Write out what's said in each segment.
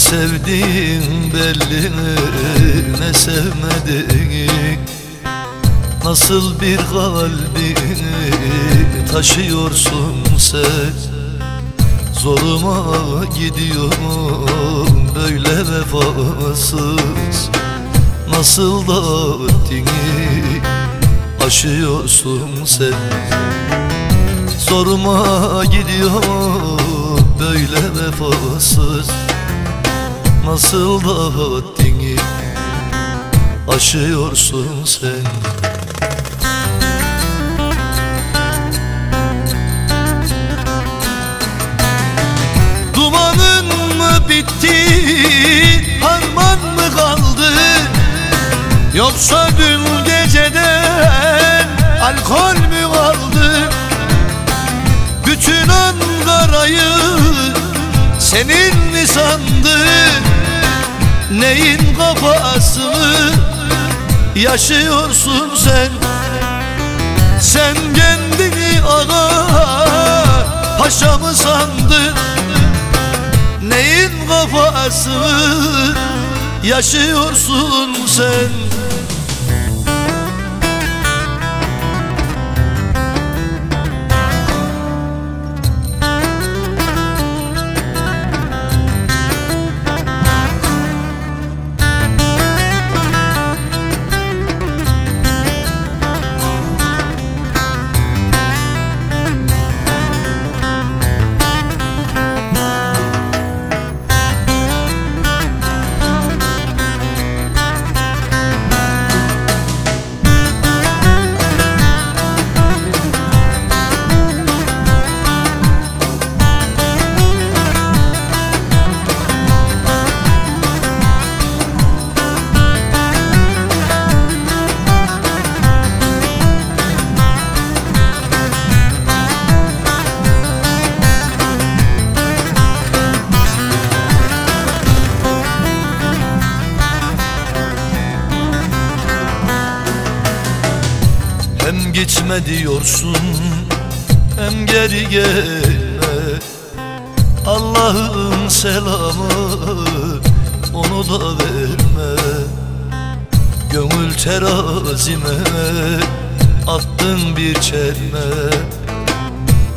sevdiğin belli ne sevmediğin Nasıl bir kalbi taşıyorsun sen? Zoruma gidiyor böyle vefasız. Nasıl da haddini aşıyorsun sen? Zoruma gidiyor böyle vefasız Nasıl da haddini aşıyorsun sen? Dumanın mı bitti, harman mı kaldı? Yoksa dün geceden alkol mü kaldı Bütün Ankara'yı senin mi sandı Neyin kafasını yaşıyorsun sen. Sen kendini ağa paşa mı sandın? Neyin kafasını yaşıyorsun sen Gitme diyorsun. Hem geri gelme. Allah'ın selamı onu da verme. Gönül terazime attın bir çelme.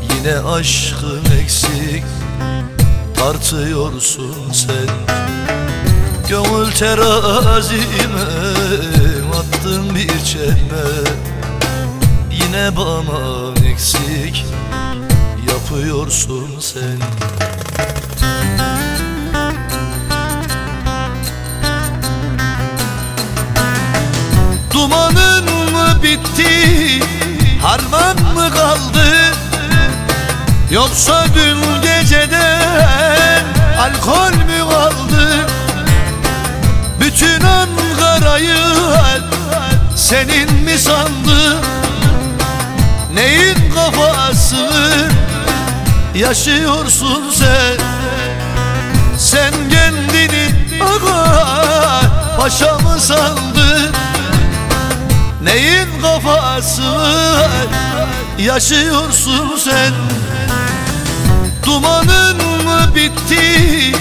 Yine aşkın eksik tartıyorsun sen. Gönül terazime attın bir çelme Yine bana eksik? Yapıyorsun sen. Dumanın mı bitti, harman mı kaldı? Yoksa dün geceden alkol mü kaldı? Bütün Ankara'yı senin mi sandı Neyin kafasını yaşıyorsun sen. Sen kendini ağa paşa mı sandın? Neyin kafasını yaşıyorsun sen. Dumanın mı bitti,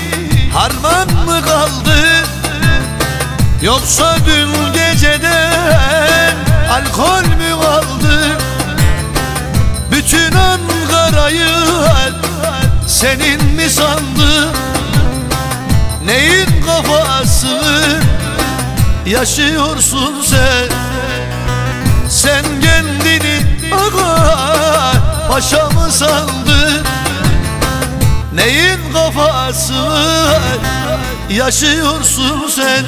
harman mı kaldı? Yoksa dün geceden alkol mü kaldı? Bütün Ankara'yı senin mi sandı Neyin kafasını yaşıyorsun sen. Sen kendini ağa paşa mı sandın? Neyin kafasını yaşıyorsun sen